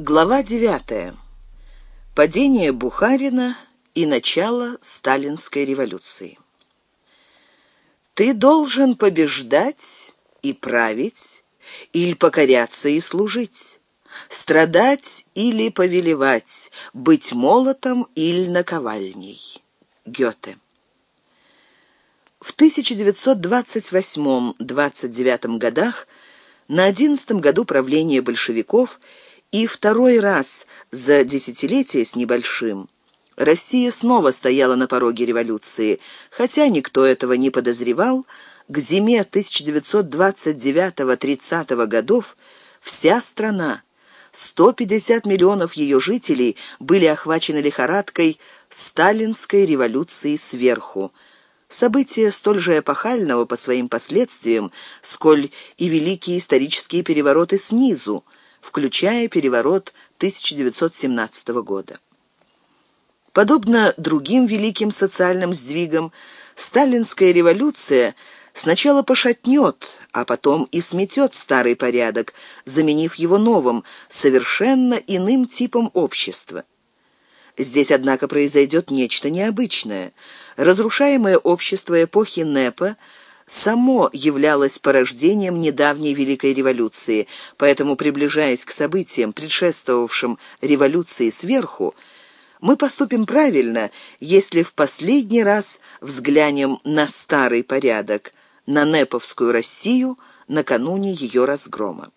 Глава 9. Падение Бухарина и начало сталинской революции. Ты должен побеждать и править, или покоряться и служить, страдать или повелевать, быть молотом или наковальней. Гёте. В 1928-29 годах, на одиннадцатом году правления большевиков, и второй раз за десятилетие с небольшим Россия снова стояла на пороге революции, хотя никто этого не подозревал. К зиме 1929-30 годов вся страна, 150 миллионов ее жителей были охвачены лихорадкой сталинской революции сверху. События столь же эпохального по своим последствиям, сколь и великие исторические перевороты снизу – включая переворот 1917 года. Подобно другим великим социальным сдвигам, сталинская революция сначала пошатнет, а потом и сметет старый порядок, заменив его новым, совершенно иным типом общества. Здесь, однако, произойдет нечто необычное. Разрушаемое общество эпохи НЭПа – само являлось порождением недавней Великой революции, поэтому, приближаясь к событиям, предшествовавшим революции сверху, мы поступим правильно, если в последний раз взглянем на старый порядок, на Неповскую Россию накануне ее разгрома.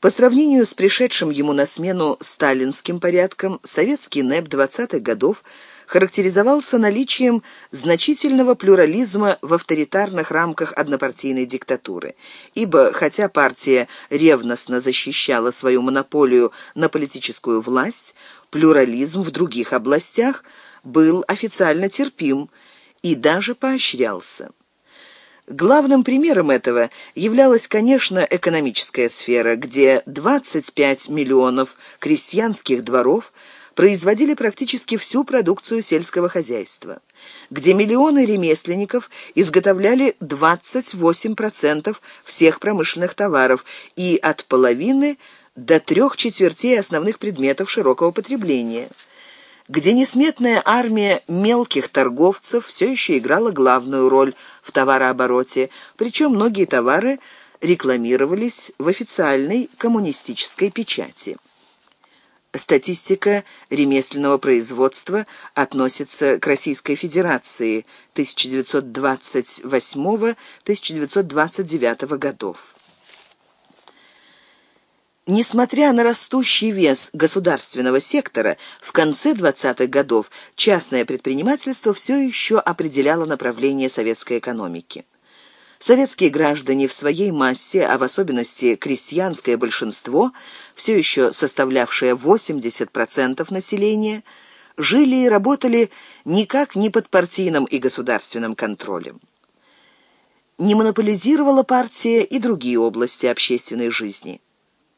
По сравнению с пришедшим ему на смену сталинским порядком, советский НЭП 20-х годов – характеризовался наличием значительного плюрализма в авторитарных рамках однопартийной диктатуры. Ибо, хотя партия ревностно защищала свою монополию на политическую власть, плюрализм в других областях был официально терпим и даже поощрялся. Главным примером этого являлась, конечно, экономическая сфера, где 25 миллионов крестьянских дворов – производили практически всю продукцию сельского хозяйства, где миллионы ремесленников изготовляли 28% всех промышленных товаров и от половины до трех четвертей основных предметов широкого потребления, где несметная армия мелких торговцев все еще играла главную роль в товарообороте, причем многие товары рекламировались в официальной коммунистической печати. Статистика ремесленного производства относится к Российской Федерации 1928-1929 годов. Несмотря на растущий вес государственного сектора, в конце 20-х годов частное предпринимательство все еще определяло направление советской экономики. Советские граждане в своей массе, а в особенности крестьянское большинство, все еще составлявшее 80% населения, жили и работали никак не под партийным и государственным контролем. Не монополизировала партия и другие области общественной жизни.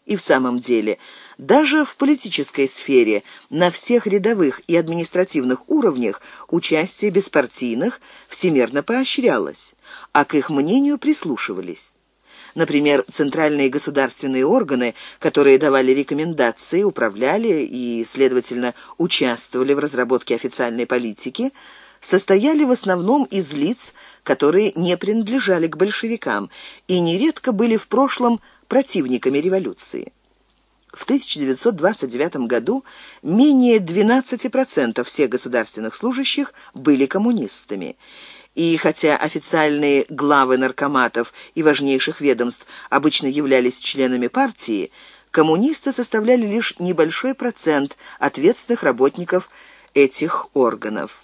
И в самом деле, даже в политической сфере на всех рядовых и административных уровнях участие беспартийных всемерно поощрялось, а к их мнению прислушивались. Например, центральные государственные органы, которые давали рекомендации, управляли и, следовательно, участвовали в разработке официальной политики, состояли в основном из лиц, которые не принадлежали к большевикам и нередко были в прошлом противниками революции. В 1929 году менее 12% всех государственных служащих были коммунистами. И хотя официальные главы наркоматов и важнейших ведомств обычно являлись членами партии, коммунисты составляли лишь небольшой процент ответственных работников этих органов.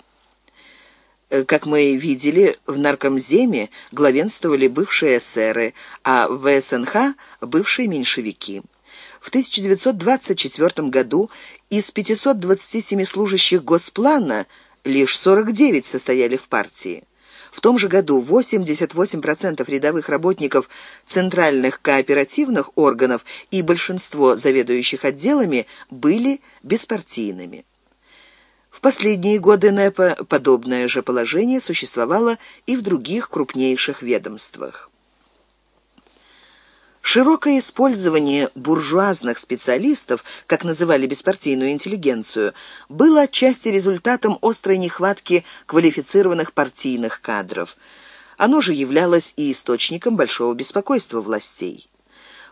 Э, как мы видели, в наркомземе главенствовали бывшие эсеры, а в СНХ – бывшие меньшевики. В 1924 году из 527 служащих Госплана лишь 49 состояли в партии. В том же году 88% рядовых работников центральных кооперативных органов и большинство заведующих отделами были беспартийными. В последние годы НЭПа подобное же положение существовало и в других крупнейших ведомствах. Широкое использование буржуазных специалистов, как называли беспартийную интеллигенцию, было отчасти результатом острой нехватки квалифицированных партийных кадров. Оно же являлось и источником большого беспокойства властей.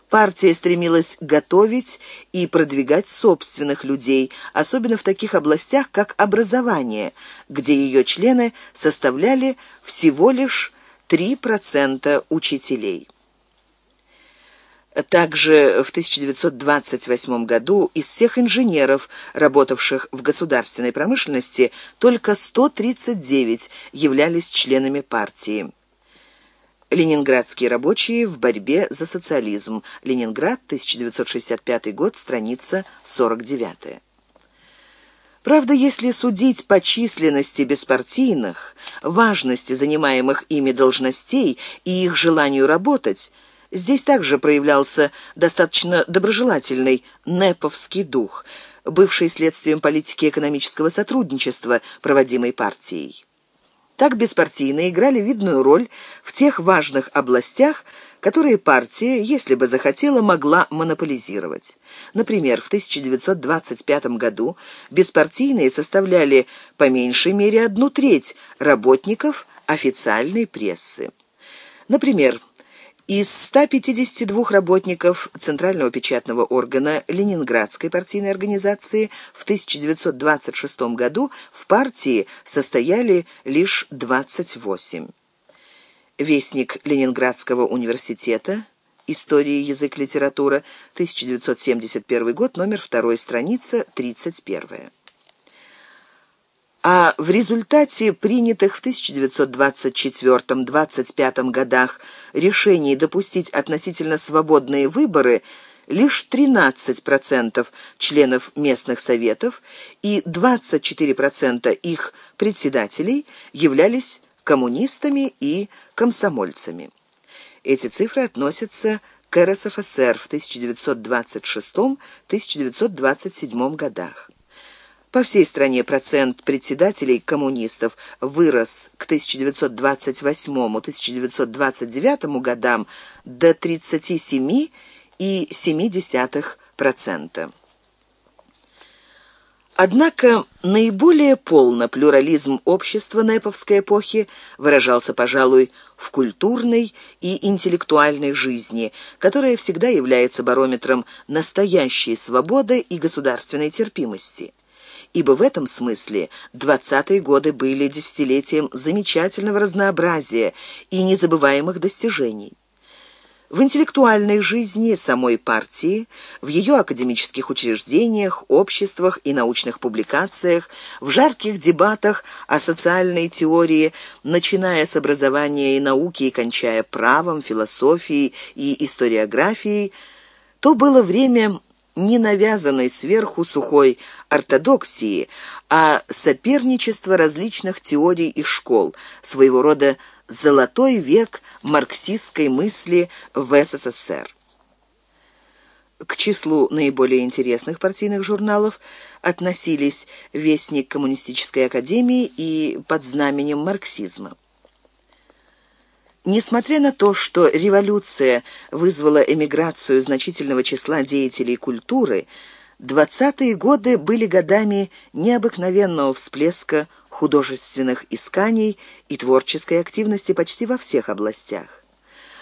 Партия стремилась готовить и продвигать собственных людей, особенно в таких областях, как образование, где ее члены составляли всего лишь 3% учителей. Также в 1928 году из всех инженеров, работавших в государственной промышленности, только 139 являлись членами партии. Ленинградские рабочие в борьбе за социализм. Ленинград, 1965 год, страница 49. Правда, если судить по численности беспартийных, важности занимаемых ими должностей и их желанию работать, Здесь также проявлялся достаточно доброжелательный неповский дух, бывший следствием политики экономического сотрудничества, проводимой партией. Так беспартийные играли видную роль в тех важных областях, которые партия, если бы захотела, могла монополизировать. Например, в 1925 году беспартийные составляли по меньшей мере одну треть работников официальной прессы. Например, из 152 работников Центрального печатного органа Ленинградской партийной организации в 1926 году в партии состояли лишь 28. Вестник Ленинградского университета История, язык, литература, 1971 год, номер 2, страница 31 а в результате принятых в 1924-25 годах решений допустить относительно свободные выборы лишь 13% членов местных советов и 24% их председателей являлись коммунистами и комсомольцами. Эти цифры относятся к РСФСР в 1926-1927 годах. По всей стране процент председателей коммунистов вырос к 1928-1929 годам до 37,7%. Однако наиболее полно плюрализм общества Неповской эпохи выражался, пожалуй, в культурной и интеллектуальной жизни, которая всегда является барометром настоящей свободы и государственной терпимости ибо в этом смысле двадцатые годы были десятилетием замечательного разнообразия и незабываемых достижений. В интеллектуальной жизни самой партии, в ее академических учреждениях, обществах и научных публикациях, в жарких дебатах о социальной теории, начиная с образования и науки и кончая правом, философией и историографией, то было время не навязанной сверху сухой ортодоксии, а соперничество различных теорий и школ, своего рода золотой век марксистской мысли в СССР. К числу наиболее интересных партийных журналов относились «Вестник коммунистической академии» и «Под знаменем марксизма». Несмотря на то, что революция вызвала эмиграцию значительного числа деятелей культуры, двадцатые годы были годами необыкновенного всплеска художественных исканий и творческой активности почти во всех областях.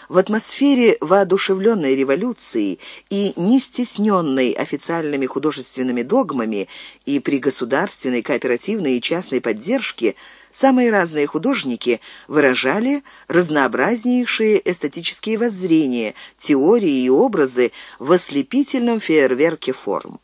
В атмосфере воодушевленной революции и не стесненной официальными художественными догмами и при государственной, кооперативной и частной поддержке самые разные художники выражали разнообразнейшие эстетические воззрения, теории и образы в ослепительном фейерверке форм.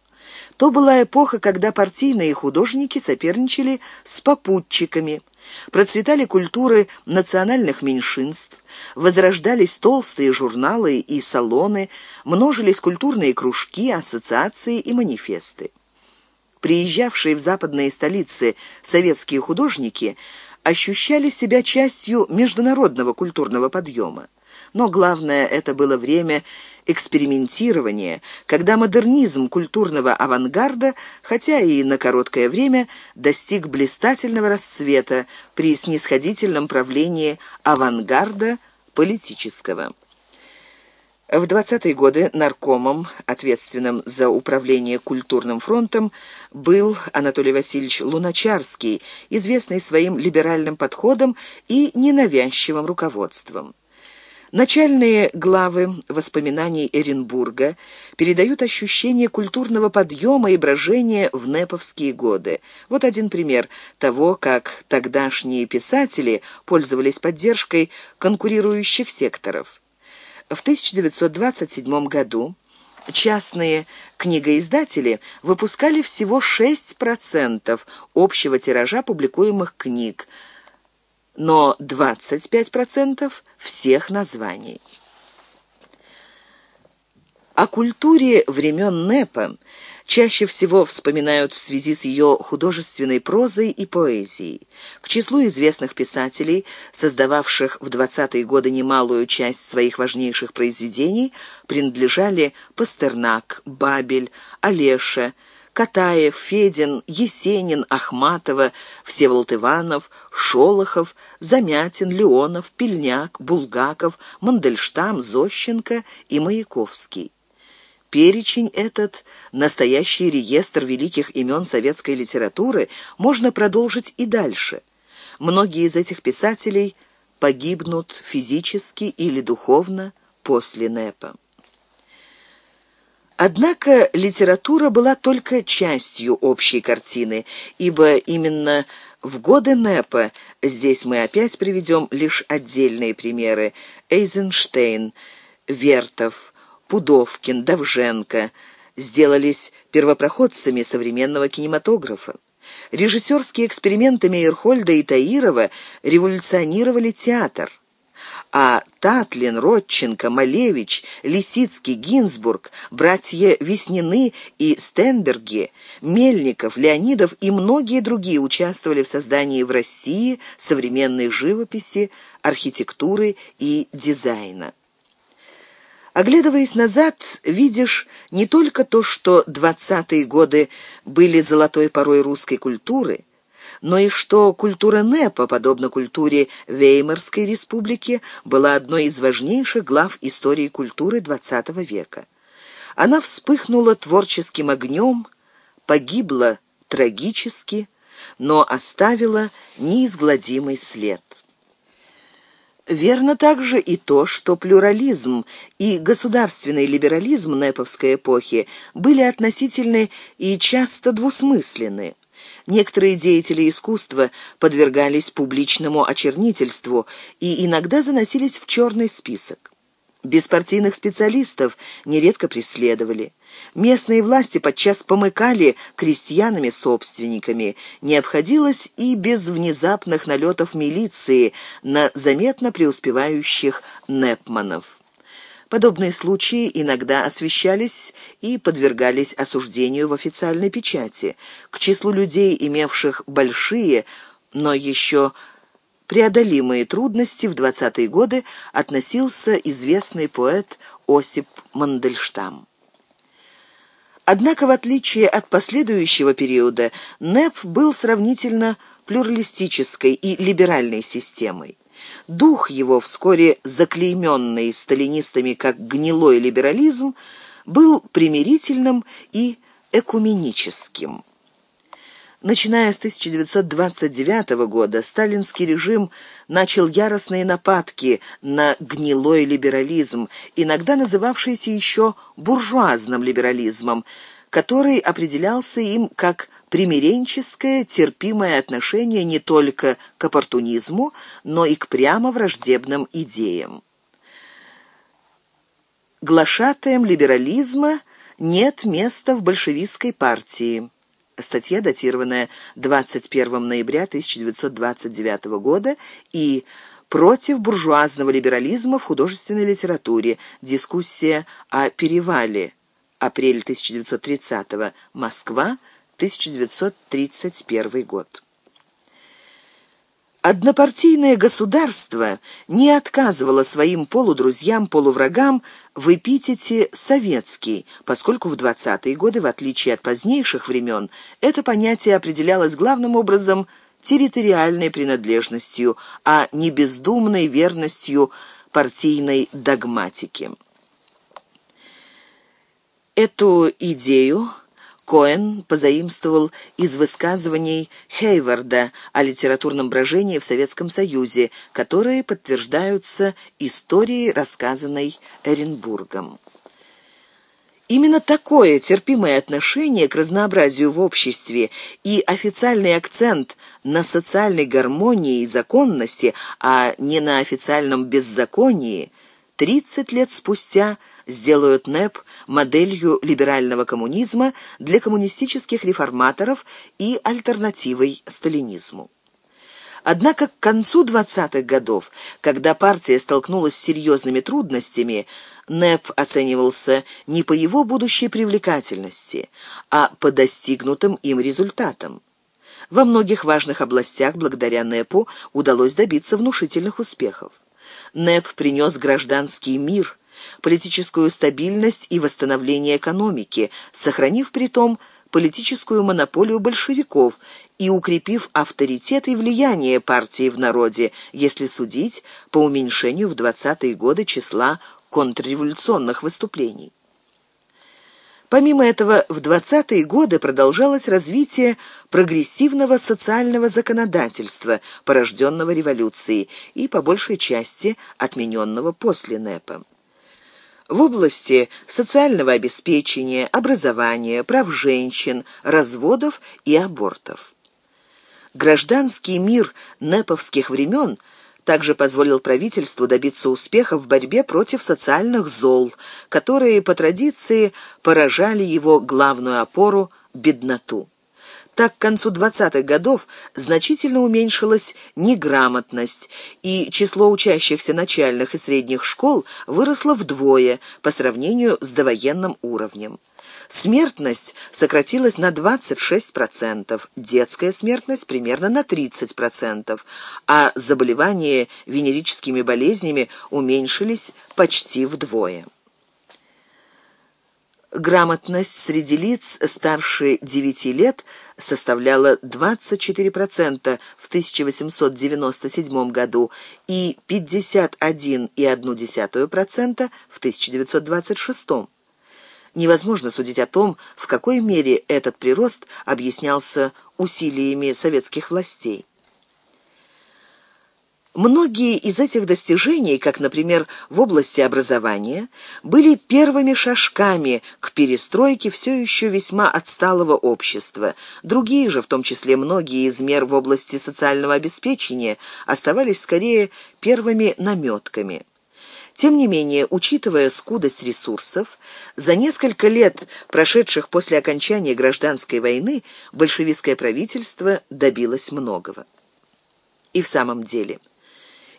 То была эпоха, когда партийные художники соперничали с попутчиками – Процветали культуры национальных меньшинств, возрождались толстые журналы и салоны, множились культурные кружки, ассоциации и манифесты. Приезжавшие в западные столицы советские художники ощущали себя частью международного культурного подъема. Но главное, это было время экспериментирования, когда модернизм культурного авангарда, хотя и на короткое время, достиг блистательного расцвета при снисходительном правлении авангарда политического. В 20-е годы наркомом, ответственным за управление культурным фронтом, был Анатолий Васильевич Луначарский, известный своим либеральным подходом и ненавязчивым руководством. Начальные главы воспоминаний Эренбурга передают ощущение культурного подъема и брожения в неповские годы. Вот один пример того, как тогдашние писатели пользовались поддержкой конкурирующих секторов. В 1927 году частные книгоиздатели выпускали всего 6% общего тиража публикуемых книг, но 25% всех названий. О культуре времен НЭПа чаще всего вспоминают в связи с ее художественной прозой и поэзией. К числу известных писателей, создававших в 20-е годы немалую часть своих важнейших произведений, принадлежали Пастернак, Бабель, Олеша, Катаев, Федин, Есенин, Ахматова, Всеволод Иванов, Шолохов, Замятин, Леонов, Пельняк, Булгаков, Мандельштам, Зощенко и Маяковский. Перечень этот, настоящий реестр великих имен советской литературы, можно продолжить и дальше. Многие из этих писателей погибнут физически или духовно после НЭПа. Однако литература была только частью общей картины, ибо именно в годы НЭПа, здесь мы опять приведем лишь отдельные примеры, Эйзенштейн, Вертов, Пудовкин, Давженко сделались первопроходцами современного кинематографа. Режиссерские эксперименты Мейерхольда и Таирова революционировали театр. А Татлин, Родченко, Малевич, Лисицкий, Гинзбург, братья Веснины и Стенберги, Мельников, Леонидов и многие другие участвовали в создании в России современной живописи, архитектуры и дизайна. Оглядываясь назад, видишь не только то, что двадцатые годы были золотой порой русской культуры, но и что культура НЭПа, подобно культуре Веймарской республики, была одной из важнейших глав истории культуры XX века. Она вспыхнула творческим огнем, погибла трагически, но оставила неизгладимый след. Верно также и то, что плюрализм и государственный либерализм неповской эпохи были относительны и часто двусмысленны. Некоторые деятели искусства подвергались публичному очернительству и иногда заносились в черный список. Беспартийных специалистов нередко преследовали. Местные власти подчас помыкали крестьянами-собственниками. Не обходилось и без внезапных налетов милиции на заметно преуспевающих непманов. Подобные случаи иногда освещались и подвергались осуждению в официальной печати. К числу людей, имевших большие, но еще преодолимые трудности в 20-е годы относился известный поэт Осип Мандельштам. Однако, в отличие от последующего периода, НЭП был сравнительно плюралистической и либеральной системой. Дух его, вскоре заклейменный сталинистами как гнилой либерализм, был примирительным и экуменическим. Начиная с 1929 года, сталинский режим начал яростные нападки на гнилой либерализм, иногда называвшийся еще буржуазным либерализмом, который определялся им как примиренческое, терпимое отношение не только к оппортунизму, но и к прямо враждебным идеям. Глашатаем либерализма нет места в большевистской партии. Статья, датированная 21 ноября 1929 года и «Против буржуазного либерализма в художественной литературе. Дискуссия о перевале. Апрель 1930 Москва, 1931 год». Однопартийное государство не отказывало своим полудрузьям-полуврагам в эпитете «советский», поскольку в 20-е годы, в отличие от позднейших времен, это понятие определялось главным образом территориальной принадлежностью, а не бездумной верностью партийной догматики. Эту идею Коэн позаимствовал из высказываний Хейварда о литературном брожении в Советском Союзе, которые подтверждаются историей, рассказанной Эренбургом. Именно такое терпимое отношение к разнообразию в обществе и официальный акцент на социальной гармонии и законности, а не на официальном беззаконии, 30 лет спустя сделают НЭП моделью либерального коммунизма для коммунистических реформаторов и альтернативой сталинизму. Однако к концу 20-х годов, когда партия столкнулась с серьезными трудностями, НЭП оценивался не по его будущей привлекательности, а по достигнутым им результатам. Во многих важных областях благодаря НЭПу удалось добиться внушительных успехов. НЭП принес гражданский мир, политическую стабильность и восстановление экономики, сохранив при том политическую монополию большевиков и укрепив авторитет и влияние партии в народе, если судить по уменьшению в 20-е годы числа контрреволюционных выступлений. Помимо этого, в 20-е годы продолжалось развитие прогрессивного социального законодательства, порожденного революцией и, по большей части, отмененного после НЭПа. В области социального обеспечения, образования, прав женщин, разводов и абортов. Гражданский мир неповских времен – также позволил правительству добиться успеха в борьбе против социальных зол, которые по традиции поражали его главную опору бедноту. Так к концу 20-х годов значительно уменьшилась неграмотность, и число учащихся начальных и средних школ выросло вдвое по сравнению с довоенным уровнем. Смертность сократилась на 26%, детская смертность примерно на 30%, а заболевания венерическими болезнями уменьшились почти вдвое. Грамотность среди лиц старше 9 лет составляла 24% в 1897 году и 51,1% в 1926 году невозможно судить о том, в какой мере этот прирост объяснялся усилиями советских властей. Многие из этих достижений, как, например, в области образования, были первыми шажками к перестройке все еще весьма отсталого общества. Другие же, в том числе многие из мер в области социального обеспечения, оставались скорее первыми наметками. Тем не менее, учитывая скудость ресурсов, за несколько лет, прошедших после окончания гражданской войны, большевистское правительство добилось многого. И в самом деле,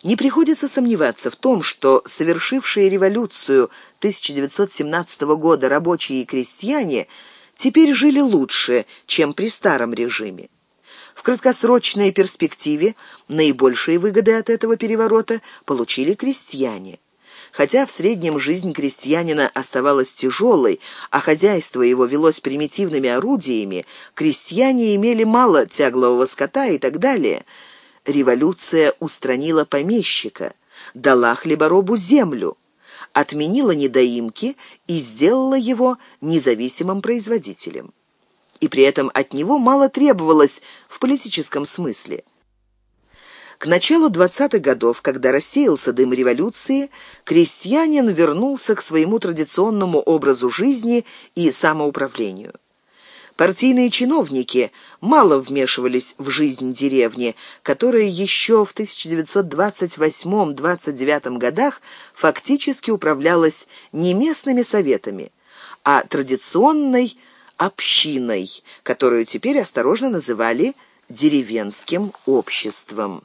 не приходится сомневаться в том, что совершившие революцию 1917 года рабочие и крестьяне теперь жили лучше, чем при старом режиме. В краткосрочной перспективе наибольшие выгоды от этого переворота получили крестьяне. Хотя в среднем жизнь крестьянина оставалась тяжелой, а хозяйство его велось примитивными орудиями, крестьяне имели мало тяглового скота и так далее. Революция устранила помещика, дала хлеборобу землю, отменила недоимки и сделала его независимым производителем. И при этом от него мало требовалось в политическом смысле – к началу 20-х годов, когда рассеялся дым революции, крестьянин вернулся к своему традиционному образу жизни и самоуправлению. Партийные чиновники мало вмешивались в жизнь деревни, которая еще в 1928-29 годах фактически управлялась не местными советами, а традиционной общиной, которую теперь осторожно называли деревенским обществом.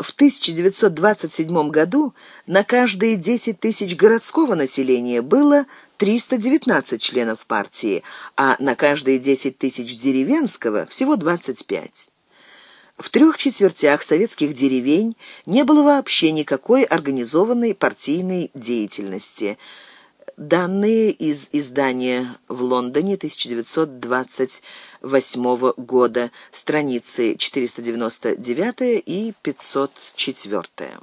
В 1927 году на каждые 10 тысяч городского населения было 319 членов партии, а на каждые 10 тысяч деревенского всего 25. В трех четвертях советских деревень не было вообще никакой организованной партийной деятельности – Данные из издания в Лондоне 1928 года, страницы 499 и 504.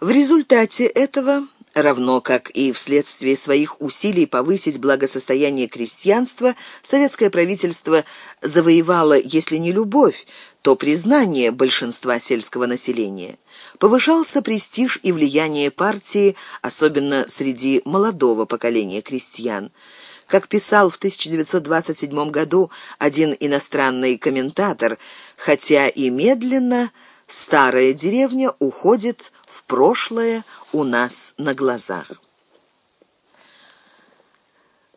В результате этого Равно как и вследствие своих усилий повысить благосостояние крестьянства, советское правительство завоевало, если не любовь, то признание большинства сельского населения. Повышался престиж и влияние партии, особенно среди молодого поколения крестьян. Как писал в 1927 году один иностранный комментатор, хотя и медленно, старая деревня уходит в прошлое у нас на глазах.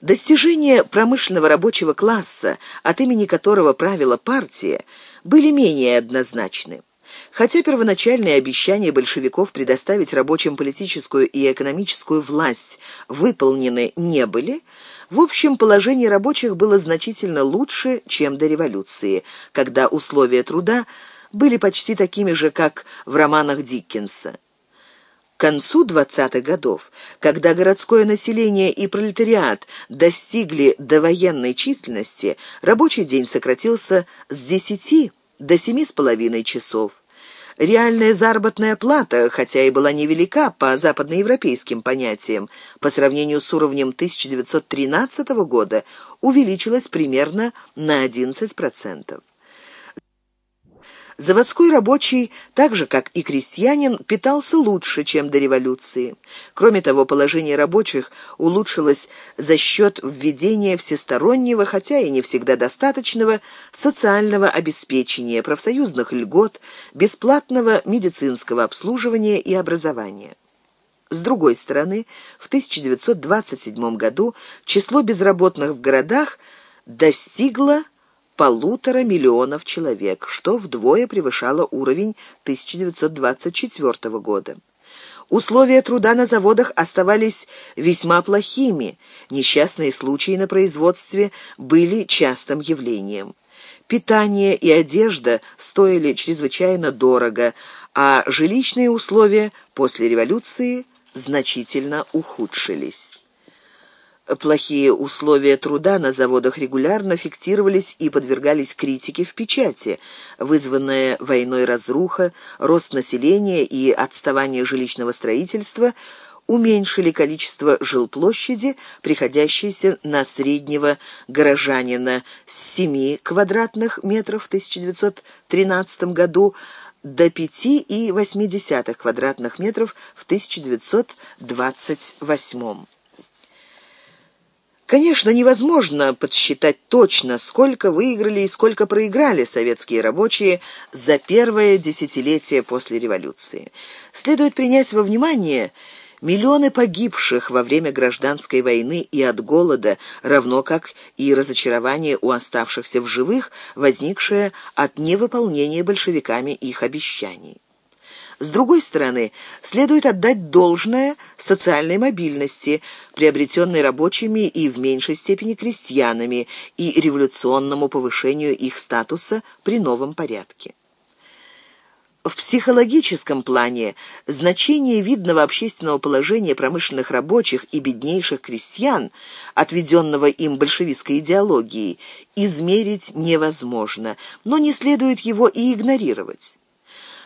Достижения промышленного рабочего класса, от имени которого правила партия, были менее однозначны. Хотя первоначальные обещания большевиков предоставить рабочим политическую и экономическую власть выполнены не были, в общем, положение рабочих было значительно лучше, чем до революции, когда условия труда были почти такими же, как в романах Диккенса. К концу 20-х годов, когда городское население и пролетариат достигли довоенной численности, рабочий день сократился с 10 до семи с половиной часов. Реальная заработная плата, хотя и была невелика по западноевропейским понятиям, по сравнению с уровнем 1913 года, увеличилась примерно на 11%. Заводской рабочий, так же как и крестьянин, питался лучше, чем до революции. Кроме того, положение рабочих улучшилось за счет введения всестороннего, хотя и не всегда достаточного, социального обеспечения, профсоюзных льгот, бесплатного медицинского обслуживания и образования. С другой стороны, в 1927 году число безработных в городах достигло полутора миллионов человек, что вдвое превышало уровень 1924 года. Условия труда на заводах оставались весьма плохими, несчастные случаи на производстве были частым явлением. Питание и одежда стоили чрезвычайно дорого, а жилищные условия после революции значительно ухудшились. Плохие условия труда на заводах регулярно фиксировались и подвергались критике в печати. Вызванная войной разруха, рост населения и отставание жилищного строительства уменьшили количество жилплощади, приходящейся на среднего горожанина с 7 квадратных метров в 1913 году до 5,8 квадратных метров в 1928 Конечно, невозможно подсчитать точно, сколько выиграли и сколько проиграли советские рабочие за первое десятилетие после революции. Следует принять во внимание миллионы погибших во время гражданской войны и от голода, равно как и разочарование у оставшихся в живых, возникшее от невыполнения большевиками их обещаний. С другой стороны, следует отдать должное социальной мобильности, приобретенной рабочими и в меньшей степени крестьянами, и революционному повышению их статуса при новом порядке. В психологическом плане значение видного общественного положения промышленных рабочих и беднейших крестьян, отведенного им большевистской идеологией, измерить невозможно, но не следует его и игнорировать.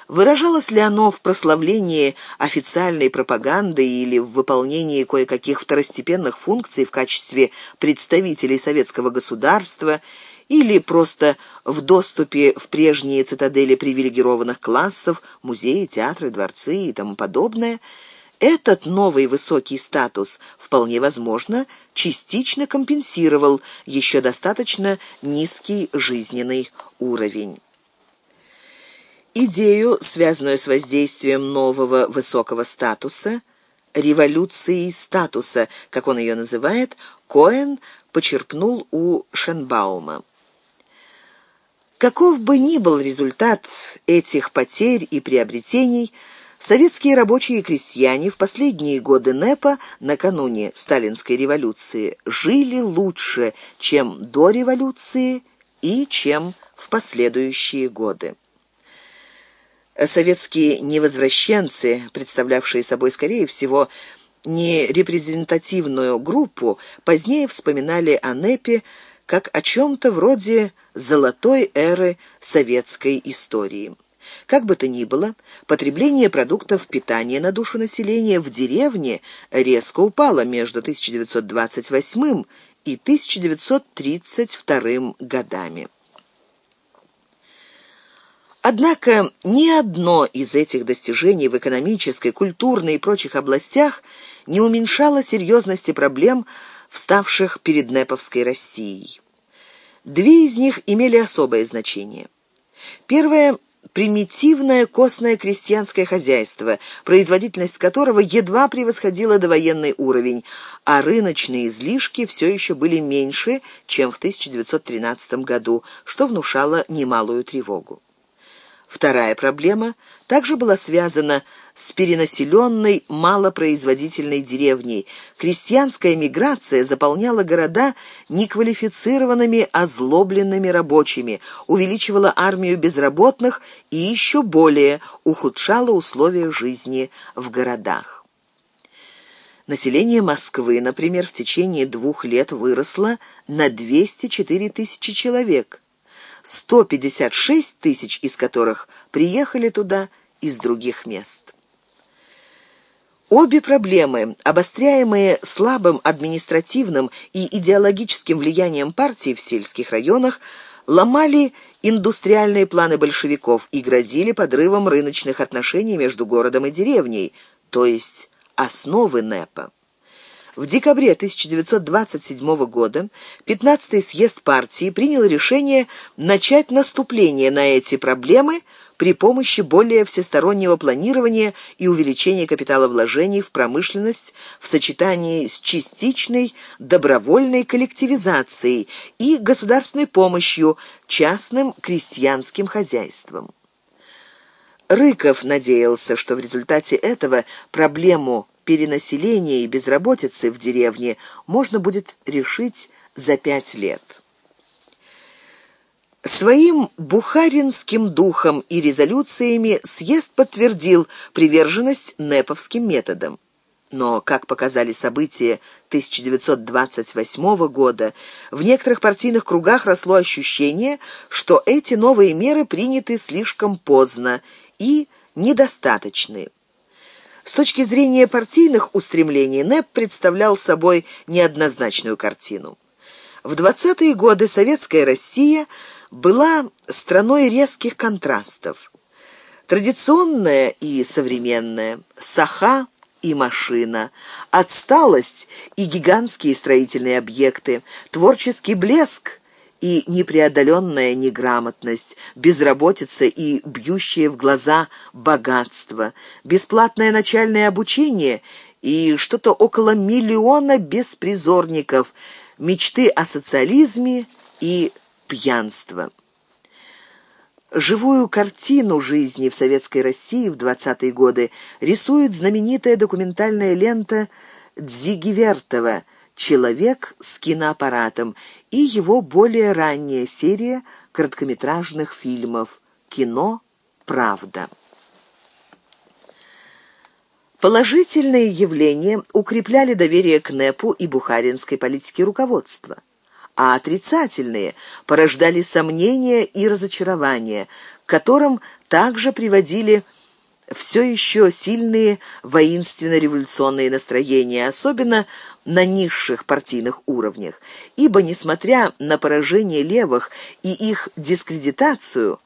Выражалось ли оно в прославлении официальной пропаганды или в выполнении кое-каких второстепенных функций в качестве представителей советского государства или просто в доступе в прежние цитадели привилегированных классов, музеи, театры, дворцы и тому подобное, этот новый высокий статус, вполне возможно, частично компенсировал еще достаточно низкий жизненный уровень. Идею, связанную с воздействием нового высокого статуса, революцией статуса, как он ее называет, Коэн почерпнул у Шенбаума. Каков бы ни был результат этих потерь и приобретений, советские рабочие и крестьяне в последние годы НЭПа, накануне Сталинской революции, жили лучше, чем до революции и чем в последующие годы. Советские невозвращенцы, представлявшие собой, скорее всего, не репрезентативную группу, позднее вспоминали о НЭПе как о чем-то вроде золотой эры советской истории. Как бы то ни было, потребление продуктов питания на душу населения в деревне резко упало между 1928 и 1932 годами. Однако ни одно из этих достижений в экономической, культурной и прочих областях не уменьшало серьезности проблем, вставших перед Неповской Россией. Две из них имели особое значение. Первое примитивное костное крестьянское хозяйство, производительность которого едва превосходила довоенный уровень, а рыночные излишки все еще были меньше, чем в 1913 году, что внушало немалую тревогу. Вторая проблема также была связана с перенаселенной малопроизводительной деревней. Крестьянская миграция заполняла города неквалифицированными, озлобленными рабочими, увеличивала армию безработных и еще более ухудшала условия жизни в городах. Население Москвы, например, в течение двух лет выросло на 204 тысячи человек – 156 тысяч из которых приехали туда из других мест. Обе проблемы, обостряемые слабым административным и идеологическим влиянием партии в сельских районах, ломали индустриальные планы большевиков и грозили подрывом рыночных отношений между городом и деревней, то есть основы НЭПа. В декабре 1927 года 15-й съезд партии принял решение начать наступление на эти проблемы при помощи более всестороннего планирования и увеличения капиталовложений в промышленность в сочетании с частичной добровольной коллективизацией и государственной помощью частным крестьянским хозяйствам. Рыков надеялся, что в результате этого проблему перенаселения и безработицы в деревне можно будет решить за пять лет. Своим бухаринским духом и резолюциями съезд подтвердил приверженность неповским методам. Но, как показали события 1928 года, в некоторых партийных кругах росло ощущение, что эти новые меры приняты слишком поздно и недостаточны. С точки зрения партийных устремлений НЭП представлял собой неоднозначную картину. В 20-е годы советская Россия была страной резких контрастов. Традиционная и современная, саха и машина, отсталость и гигантские строительные объекты, творческий блеск и непреодоленная неграмотность, безработица и бьющее в глаза богатство, бесплатное начальное обучение и что-то около миллиона беспризорников, мечты о социализме и пьянство. Живую картину жизни в советской России в 20-е годы рисует знаменитая документальная лента Дзигивертова «Человек с киноаппаратом» и его более ранняя серия короткометражных фильмов «Кино. Правда». Положительные явления укрепляли доверие к НЭПу и бухаринской политике руководства, а отрицательные порождали сомнения и разочарования, к которым также приводили все еще сильные воинственно-революционные настроения, особенно на низших партийных уровнях, ибо, несмотря на поражение левых и их дискредитацию,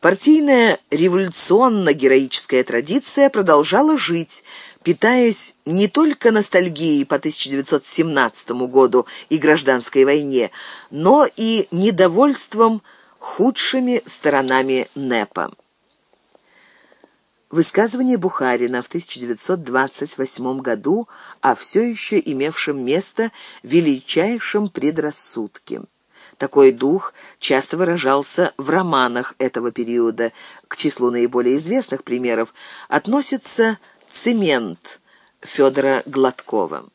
партийная революционно-героическая традиция продолжала жить, питаясь не только ностальгией по 1917 году и гражданской войне, но и недовольством худшими сторонами НЭПа. Высказывание Бухарина в 1928 году о все еще имевшем место величайшем предрассудке. Такой дух часто выражался в романах этого периода. К числу наиболее известных примеров относится «Цемент» Федора Гладкова.